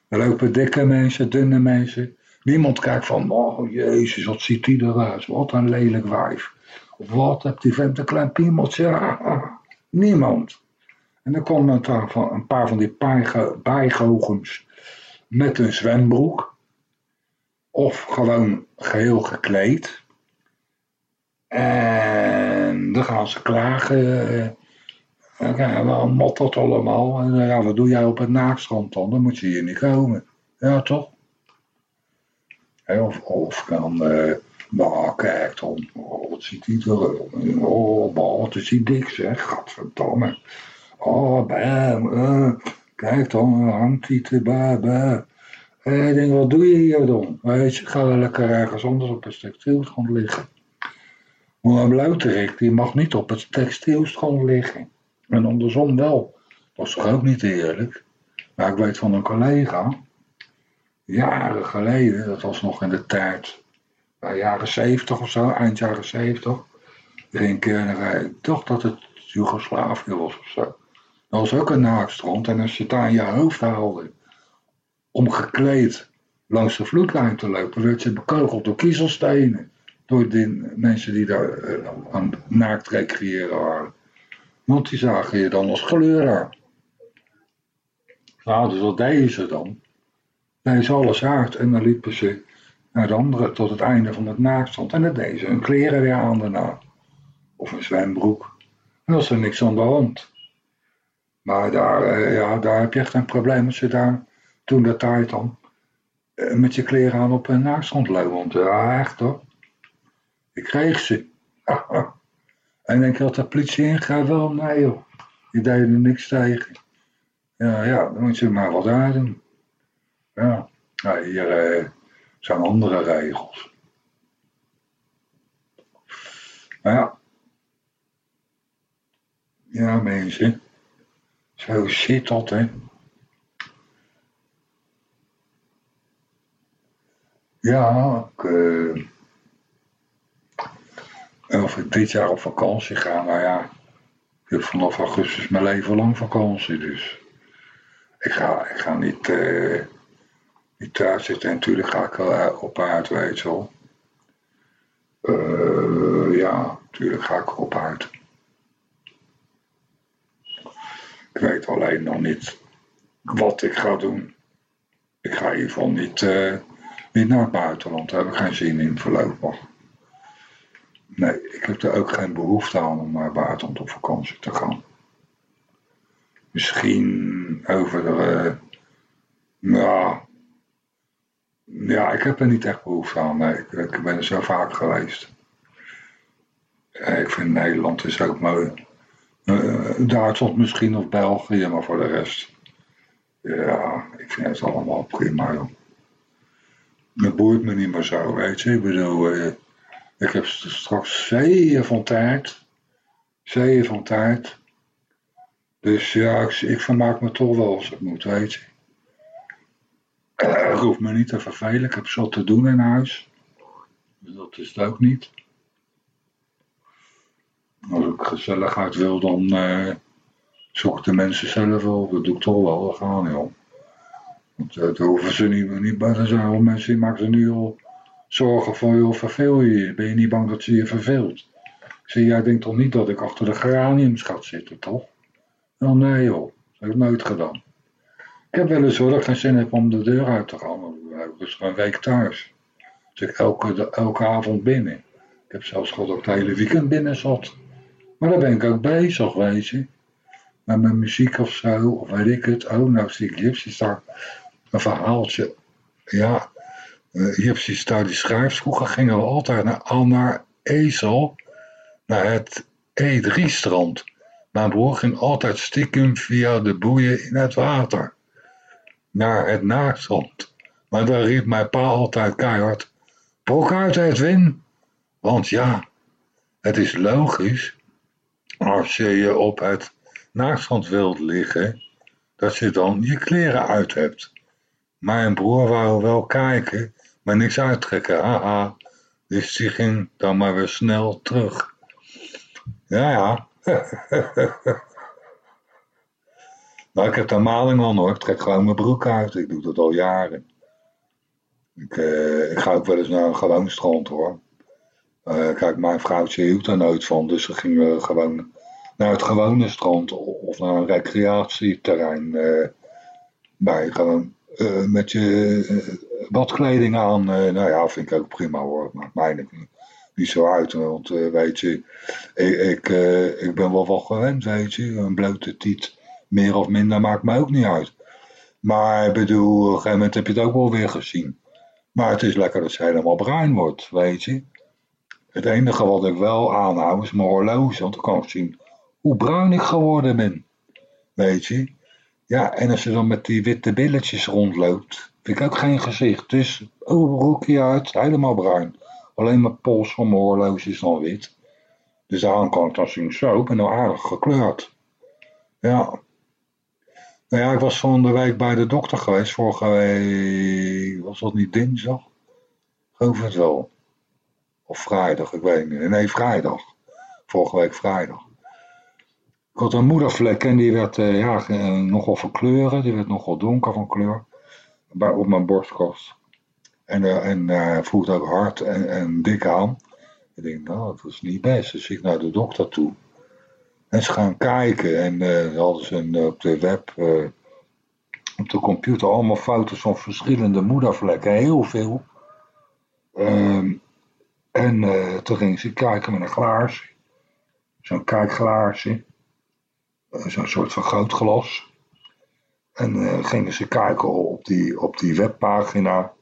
Er lopen dikke mensen, dunne mensen. Niemand kijkt van, oh jezus, wat ziet die eruit. Wat een lelijk wijf. Of wat, hebt die vent een klein piemeltje? Niemand. En dan komen er van, een paar van die bijgogens met een zwembroek. Of gewoon geheel gekleed. En dan gaan ze klagen. Ja, wat mot dat allemaal? En ja, wat doe jij op het naakstrand dan? Dan moet je hier niet komen. Ja, toch? Of, of kan, uh, kijk dan, oh, wat ziet hij er, oh, wat is hij dik zeg, gadverdamme. Oh, bam, uh, kijk dan, hangt hij te En ik denk, wat doe je hier dan? Weet je, ga lekker ergens anders op het textielstrand liggen. Maar een blauwterik, die mag niet op het textielstrand liggen. En andersom wel. Dat is toch ook niet eerlijk? Maar ik weet van een collega, jaren geleden, dat was nog in de tijd, bij jaren 70 of zo, eind jaren 70, een keer, toch dat het Joegoslavië was of zo. Dat was ook een naakstrand en als je daar aan je hoofd haalde, om gekleed langs de vloedlijn te lopen, werd je bekogeld door kiezelstenen. Door die mensen die daar uh, aan naakt recreëren waren. Want die zagen je dan als kleurer. Nou, dus wat deden ze dan? Nee, ze alles uit en dan liepen ze naar de andere tot het einde van het naakstand. En dan deden ze hun kleren weer aan daarna. Of een zwembroek. En was er niks aan de hand. Maar daar, eh, ja, daar heb je echt een probleem als je daar toen de tijd dan eh, met je kleren aan op een naastgrond loopt. Want ja, echt hoor. Ik kreeg ze. en denk dat de politie ingaat? Wel, nee joh. Die deden er niks tegen. Ja, ja, dan moet je maar wat aan. Ja, nou, hier uh, zijn andere regels. Maar ja. Ja, mensen. Zo zit dat, hè. Ja, ik, of ik dit jaar op vakantie ga, nou ja, ik heb vanaf augustus mijn leven lang vakantie, dus ik ga, ik ga niet, uh, niet thuis zitten. En natuurlijk ga ik wel op uit, weet je wel. Uh, ja, natuurlijk ga ik op uit. Ik weet alleen nog niet wat ik ga doen. Ik ga in ieder geval niet, niet naar het buitenland. Daar heb ik geen zin in voorlopig. Nee, ik heb er ook geen behoefte aan om naar buitenland op vakantie te gaan. Misschien over de. Uh, ja. Ja, ik heb er niet echt behoefte aan. Nee, ik, ben er zo vaak geweest. ik vind Nederland is ook mooi. Uh, Duitsland misschien of België, maar voor de rest. Ja, ik vind het allemaal prima, joh. Het boeit me niet meer zo, weet je. Ik bedoel, ik heb straks zeeën van tijd. Zeeën van tijd. Dus ja, ik, ik vermaak me toch wel als het moet, weet je. Ik hoef me niet te vervelen, ik heb zat te doen in huis. Dus dat is het ook niet. Als ik gezelligheid wil, dan uh, zoek de mensen zelf wel. Dat doe ik toch wel, dat gaan joh. Want uh, daar hoeven ze niet, niet bij te zijn. Want mensen maken ze nu al zorgen voor je verveel je je. Ben je niet bang dat ze je verveelt? Zeg, jij denkt toch niet dat ik achter de geraniums ga zitten, toch? Nou nee joh, dat heb ik nooit gedaan. Ik heb wel eens hoor geen zin heb om de deur uit te gaan. Ik dus een week thuis. Dus ik elke, elke avond binnen. Ik heb zelfs gehad dat ik het hele weekend binnen zat. Maar daar ben ik ook bezig, je. Met mijn muziek of zo, of weet ik het. Oh, nou zie ik Gypsy Star. Een verhaaltje. Ja, uh, Gypsy Star die schrijft. Vroeger gingen we altijd naar, al naar Ezel. Naar het E3-strand. Mijn broer ging altijd stiekem via de boeien in het water. Naar het naakstrand. Maar daar riep mijn pa altijd keihard. Brok uit Edwin. Want ja, het is logisch als je je op het naakstrand wilt liggen, dat je dan je kleren uit hebt. Mijn broer wou wel kijken, maar niks uittrekken, haha. Dus die ging dan maar weer snel terug. Ja, ja. nou, ik heb daar maling aan hoor. Ik trek gewoon mijn broek uit. Ik doe dat al jaren. Ik, uh, ik ga ook wel eens naar een gewoon strand hoor. Uh, kijk, mijn vrouwtje hield daar nooit van. Dus we gingen gewoon naar het gewone strand of naar een recreatieterrein. Waar je gewoon uh, met je badkleding aan. nou ja, vind ik ook prima hoor. Maakt mij niet, niet zo uit. Want weet je, ik, ik, ik ben wel wat gewend, weet je. Een blote tiet, meer of minder, maakt mij ook niet uit. Maar ik bedoel, op een gegeven moment heb je het ook wel weer gezien. Maar het is lekker dat ze helemaal bruin wordt, weet je. Het enige wat ik wel aanhoud is mijn horloge, want dan kan ik zien hoe bruin ik geworden ben. Weet je. Ja, en als je dan met die witte billetjes rondloopt, vind ik ook geen gezicht. Dus, oh, uit, helemaal bruin. Alleen mijn pols van mijn is dan wit. Dus daarom kan ik dan zien, zo, ik ben nou aardig gekleurd. Ja. Nou ja, ik was van de week bij de dokter geweest. Vorige week, was dat niet dinsdag? Geloof het wel. Of vrijdag, ik weet niet. Nee, vrijdag. Vorige week vrijdag. Ik had een moedervlek en die werd uh, ja, nogal verkleuren. Die werd nogal donker van kleur. Bij, op mijn borstkast. En, uh, en uh, ook hard en, en dik aan. Ik denk, nou, dat is niet best. Dus ik naar de dokter toe. En ze gaan kijken. En uh, hadden ze een, op de web, op de computer, allemaal foto's van verschillende moedervlekken. Heel veel. Um, en toen ging ze kijken met een glaasje. Zo'n kijkglaasje. Zo'n soort van grootglas. En gingen ze kijken op die, op die webpagina.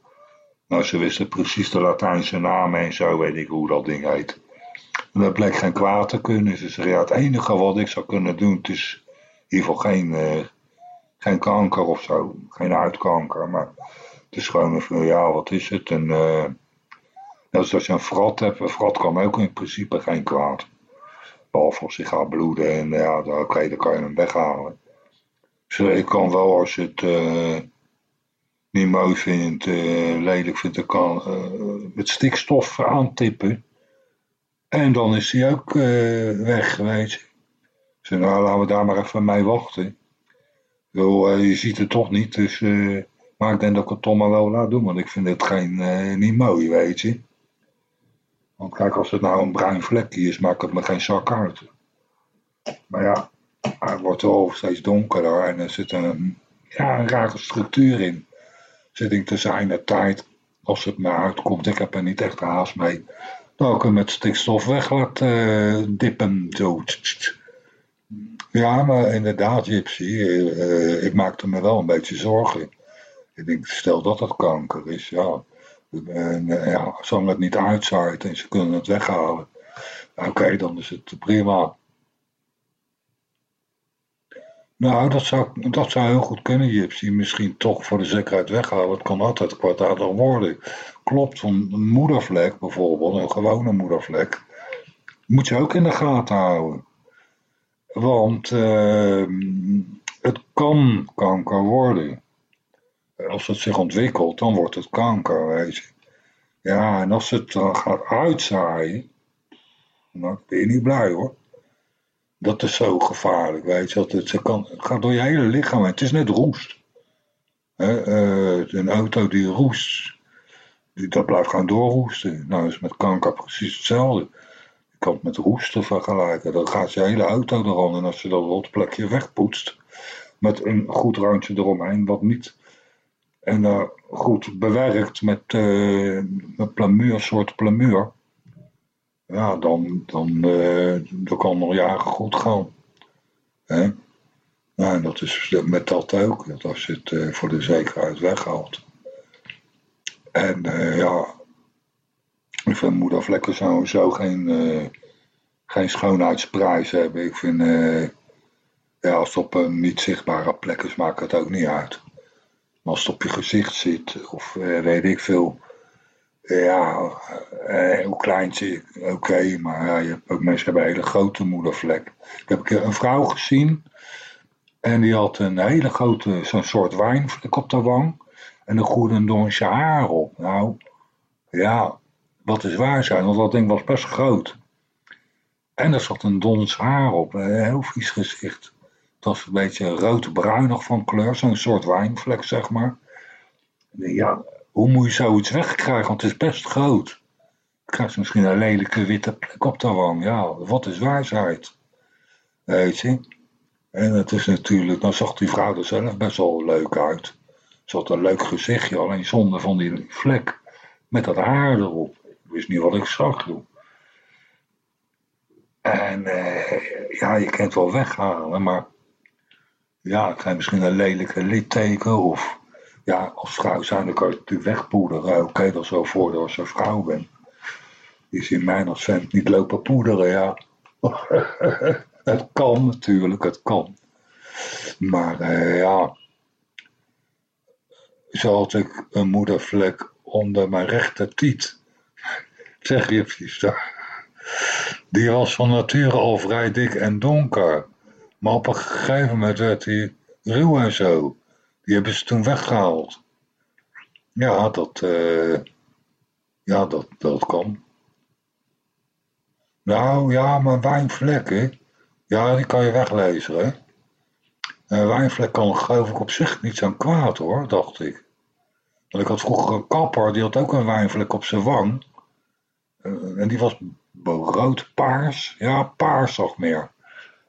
Nou, ze wisten precies de Latijnse namen en zo, weet ik hoe dat ding heet. En dat bleek geen kwaad te kunnen. Het enige wat ik zou kunnen doen, het is geval geen, uh, geen kanker of zo. Geen uitkanker, maar het is gewoon van, ja, wat is het? En, uh, als je een frat hebt, een frat kan ook in principe geen kwaad. Behalve als hij gaat bloeden en ja, oké, dan kan je hem weghalen. Dus ik kan wel als je het uh, niet mooi vindt, uh, lelijk vindt, dan kan uh, met stikstof aantippen. En dan is hij ook weg, weet je. Dus nou, laten we daar maar even mee wachten. Yo, je ziet het toch niet, dus maar ik denk dat ik het toch maar wel laat doen, want ik vind het geen, niet mooi, weet je. Want kijk, als het nou een bruin vlekje is, maakt het me geen zak uit. Maar ja, het wordt wel steeds donkerder en er zit een, ja, een rare structuur in. Zit ik te zijn de tijd, als het me uitkomt, ik heb er niet echt haast mee, dat ik hem met stikstof weg laat uh, dippen. Zo. Ja, maar inderdaad, Gypsy, uh, ik maakte me wel een beetje zorgen. Ik denk, stel dat het kanker is, ja. En, uh, ja, het niet uitzaait en ze kunnen het weghalen, oké, dan is het prima. Nou, dat zou, dat zou heel goed kunnen, Gypsy. Misschien toch voor de zekerheid weghalen. Het kan altijd kwaadaardig worden. Klopt, een moedervlek bijvoorbeeld, een gewone moedervlek, moet je ook in de gaten houden. Want uh, het kan kanker worden. Als het zich ontwikkelt, dan wordt het kanker, weet je. Ja, en als het dan gaat uitzaaien, dan ben je niet blij hoor. Dat is zo gevaarlijk, weet je. Het, het, kan, gaat door je hele lichaam Het is net roest. He, uh, een auto die roest, die, dat blijft gaan doorroesten. Nou, is met kanker precies hetzelfde. Je kan het met roesten vergelijken. Dan gaat je hele auto erom. En als je dat rotplekje wegpoetst, met een goed randje eromheen, wat niet. En uh, goed bewerkt met, uh, met plamuur, soort plamuur ja, dan, dan, uh, dan kan nog jaren goed gaan. Hè? Nou, en dat is met dat ook, dat als je het voor de zekerheid weghaalt. En ja, ik vind moedervlekken sowieso geen, geen schoonheidsprijs hebben. Ik vind, ja, als het op een niet zichtbare plek is, maakt het ook niet uit. Maar als het op je gezicht zit, of weet ik veel, ja, uh, heel kleintje, oké, maar ja, je hebt ook mensen hebben een hele grote moedervlek. Ik heb een vrouw gezien en die had een hele grote, zo'n soort wijnvlek op de wang en een goede donsje haar op. Nou, ja, wat is waar zijn, want dat ding was best groot. En er zat een dons haar op, een heel vies gezicht. Het was een beetje rood-bruinig van kleur, zo'n soort wijnvlek, zeg maar. Ja, hoe moet je zoiets wegkrijgen? Want het is best groot. Krijgt misschien een lelijke witte plek op de wang. Ja, wat is wijsheid? Weet je? En het is natuurlijk, dan zag die vrouw er zelf best wel leuk uit. Ze had een leuk gezichtje, alleen zonder van die vlek met dat haar erop. Ik wist niet wat ik zag. En eh, ja, je kan het wel weghalen, maar ja, het zijn misschien een lelijke litteken of ja, als vrouw zijn, kan je natuurlijk wegpoederen. Oké, okay, dat is wel voordeel als je vrouw bent. Je ziet mij als vent niet lopen poederen, ja. het kan natuurlijk, het kan. Maar uh, ja, zo ik een moedervlek onder mijn rechtertiet. Zeg je Die was van nature al vrij dik en donker. Maar op een gegeven moment werd hij ruw en zo. Die hebben ze toen weggehaald. Ja, dat, uh, ja, dat, dat kan. Nou ja, maar wijnvlekken, ja, die kan je weglezen. Hè? Een wijnvlek kan geloof ik op zich niet zo kwaad hoor, dacht ik. Want ik had vroeger een kapper, die had ook een wijnvlek op zijn wang. Uh, en die was rood, paars. Ja, paars nog meer.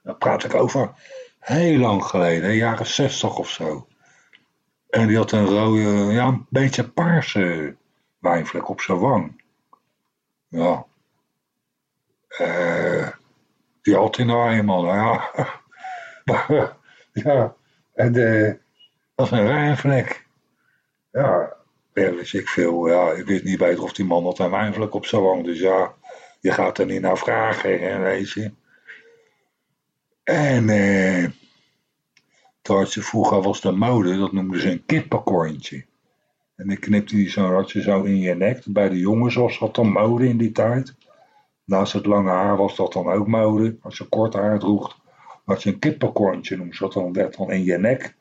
Daar praat ik over heel lang geleden, jaren zestig of zo. En die had een rode, ja, een beetje paarse wijnvlek op zijn wang. Ja. Uh, die had hij nou eenmaal, ja. ja, en uh, dat was een wijnvlek. Ja, wist ik veel. Ja, ik wist niet beter of die man had een wijnvlek op zijn wang. Dus ja, je gaat er niet naar vragen, hè, weet je. En eh, toen vroeger was de mode, dat noemden ze een kippenkorntje. En dan knipte die zo, had je zo in je nek. Bij de jongens was dat dan mode in die tijd. Naast het lange haar was dat dan ook mode. Als je kort haar droeg, had je een kippenkorntje noemde dat dan werd dan in je nek.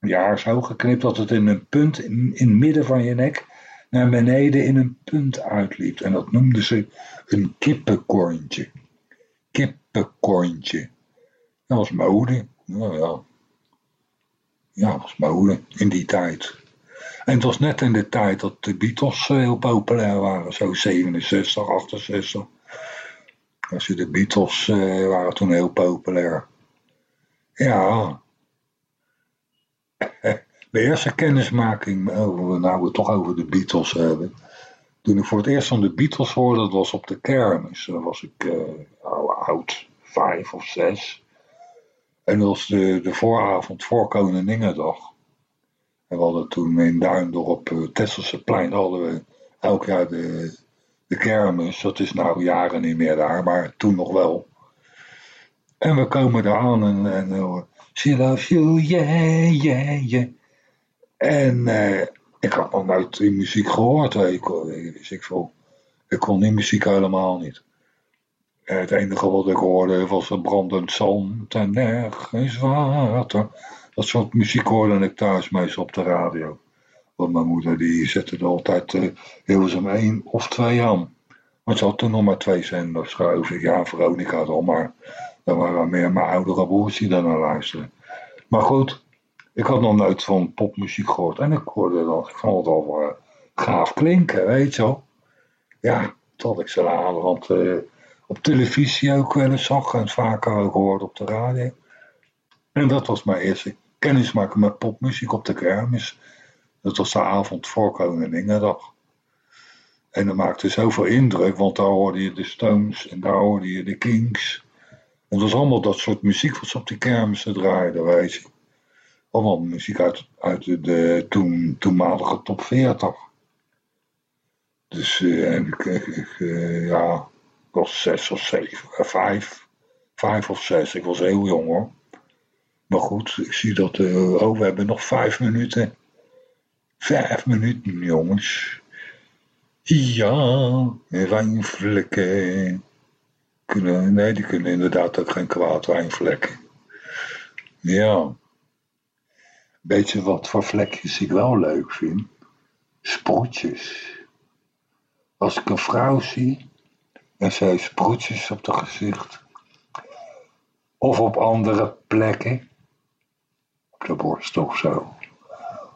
Je haar zo geknipt dat het in een punt in, in het midden van je nek naar beneden in een punt uitliep. En dat noemden ze een kippenkorntje. Kippenkorntje. Dat was mode. Ja, ja. dat was mode in die tijd. En het was net in de tijd dat de Beatles eh, heel populair waren. Zo 67, 68. Als je de Beatles uh, waren toen heel populair. Ja. De eerste kennismaking, oh, nou we toch over de Beatles hebben. Toen ik voor het eerst van de Beatles hoorde, dat was op de kermis. Dan was ik uh, vijf of zes. En dat was de, de vooravond voor Koninginnedag. En we hadden toen in Duindorp, uh, Tesselse plein, hadden we elk jaar de, de kermis. Dat is nou jaren niet meer daar, maar toen nog wel. En we komen daar aan en, en she loves you, yeah, yeah, yeah. En uh, ik had nog nooit die muziek gehoord. Ik, ik, ik, ik kon die muziek helemaal niet. Het enige wat ik hoorde was een brandend zand en nergens water. Dat soort muziek hoorde ik thuis meestal op de radio. Want mijn moeder die zette er altijd uh, Hilversum 1 of 2 aan. Want ze had toen nog maar twee zenders, geloof ik. Ja, Veronica dan, maar dan waren meer mijn oudere broers die daar naar luisteren. Maar goed, ik had nog nooit van popmuziek gehoord. En ik hoorde dat, ik vond het al uh, gaaf klinken, weet je wel. Ja, tot ik ze aan de op televisie ook wel eens zag en vaker ook hoorde op de radio. En dat was mijn eerste kennismaken met popmuziek op de kermis. Dat was de avond voor Koninginnedag. En dat maakte zoveel indruk, want daar hoorde je de Stones en daar hoorde je de Kings. En dat was allemaal dat soort muziek wat ze op de kermissen draaiden, weet je. Allemaal muziek uit, uit de, toen, toenmalige top 40. Dus uh, ik, ik uh, ja, ik was zes of zeven, uh, vijf, vijf of zes. Ik was heel jong hoor. Maar goed, ik zie dat, uh, oh we hebben nog vijf minuten. Vijf minuten jongens. Ja, wijnvlekken. Kunnen, nee, die kunnen inderdaad ook geen kwaad wijnvlekken. Ja. Weet je wat voor vlekjes ik wel leuk vind? Sproetjes. Als ik een vrouw zie en ze heeft op haar gezicht, of op andere plekken, op de borst of zo,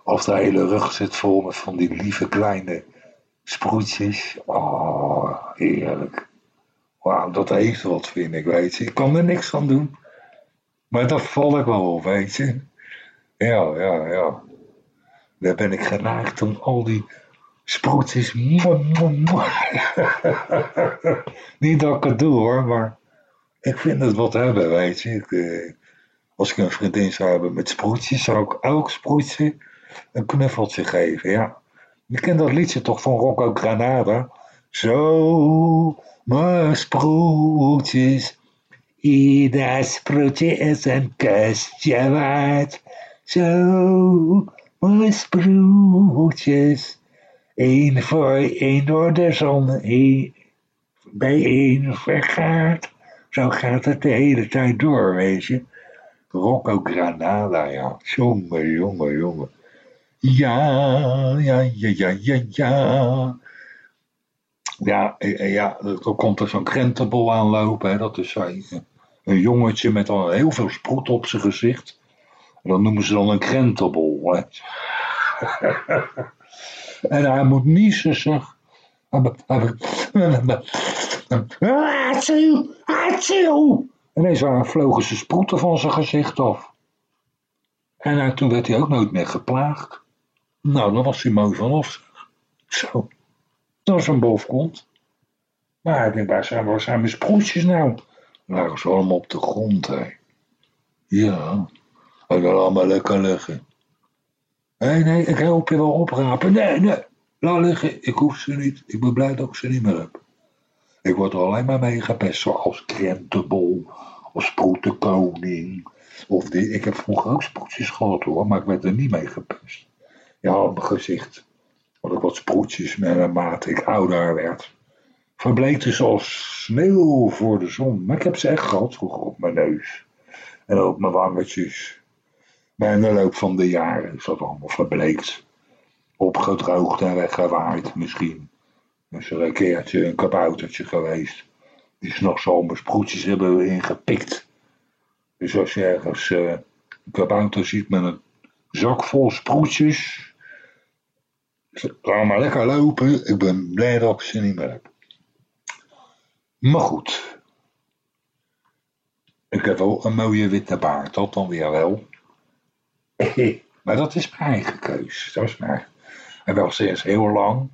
of de hele rug zit vol met van die lieve kleine sproetjes. Oh, heerlijk. Wauw, dat heeft wat, vind ik, weet je. Ik kan er niks van doen. Maar dat val ik wel op, weet je. Ja, ja, ja. Daar ben ik geneigd om al die sproetjes... Niet dat ik het doe, hoor, maar... Ik vind het wat hebben, weet je. Ik, eh, als ik een vriendin zou hebben met sproetjes, zou ik elk sproetje een knuffeltje geven, ja. Je kent dat liedje toch van Rocco Granada? Zo, maar sproetjes. Ieder sproetje is een kusje waard. Zo, maar sproetjes. Eén voor één door de zon, één, bij één vergaat. Zo gaat het de hele tijd door, weet je. Rocco Granada, ja. Jongen, jongen, jongen. Ja, ja, ja, ja, ja, ja. Ja, ja, dan komt er zo'n krentenbol aanlopen. Hè. Dat is een, jongetje met al heel veel sproet op zijn gezicht. Dat noemen ze dan een krentenbol. Hè. en hij moet niezen, zeg. En ineens waren vlogen ze sproeten van zijn gezicht af. En toen werd hij ook nooit meer geplaagd. Nou, dan was hij mooi vanaf. Zo. Dat was een bovenkont. Maar ik denk, waar zijn, mijn sproetjes nou? Nou, ze allemaal op de grond, hè. Ja, en dan allemaal lekker liggen. Nee, nee, ik help je wel oprapen. Nee, nee, laat liggen. Ik hoef ze niet. Ik ben blij dat ik ze niet meer heb. Ik word er alleen maar mee gepest, zoals krentenbol, of sproetenkoning. Of die. Ik heb vroeger ook sproetjes gehad hoor, maar ik werd er niet mee gepest. Ja, op mijn gezicht. Want ik wat sproetjes met naarmate ik ouder werd. Verbleekte zoals sneeuw voor de zon. Maar ik heb ze echt gehad vroeger op mijn neus. En ook mijn wangetjes. Maar in de loop van de jaren is dat allemaal verbleekt. Opgedroogd en weggewaaid misschien. Is er een keertje een kaboutertje geweest. Die s'nachts mijn sproetjes hebben ingepikt. Dus als je ergens uh, een kabouter ziet met een zak vol sproetjes. Laat maar lekker lopen. Ik ben blij dat ik ze niet meer. Maar goed. Ik heb wel een mooie witte baard. Dat dan weer wel. Maar dat is mijn eigen keus. Dat is En wel sinds heel lang.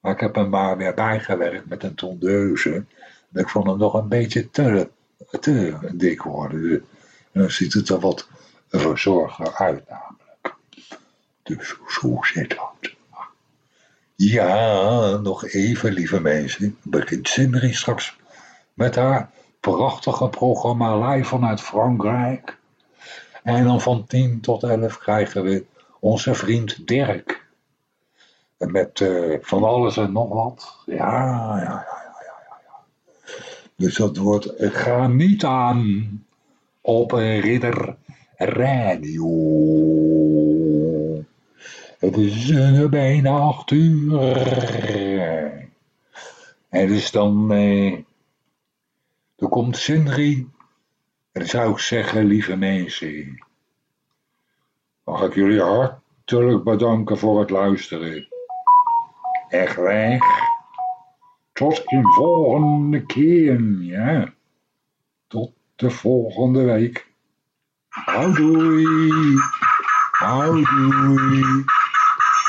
Maar ik heb hem maar weer bijgewerkt met een tondeuse. En ik vond hem nog een beetje te, te dik worden. En dan ziet het er wat verzorger uit namelijk. Dus zo zit dat. Ja, nog even lieve mensen. Begint Sindri straks met haar prachtige programma live vanuit Frankrijk. En dan van 10 tot 11 krijgen we onze vriend Dirk. Met uh, van alles en nog wat. Ja, ja, ja, ja, ja, ja. Dus dat wordt, ga niet aan op ridder radio. Het is uh, bijna acht uur. En dus dan, uh, er komt Sindri. Zou ik zeggen, lieve mensen. Mag ik jullie hartelijk bedanken voor het luisteren. Echt weg. Tot een volgende keer, ja. Tot de volgende week. Houdoei. Houdoei.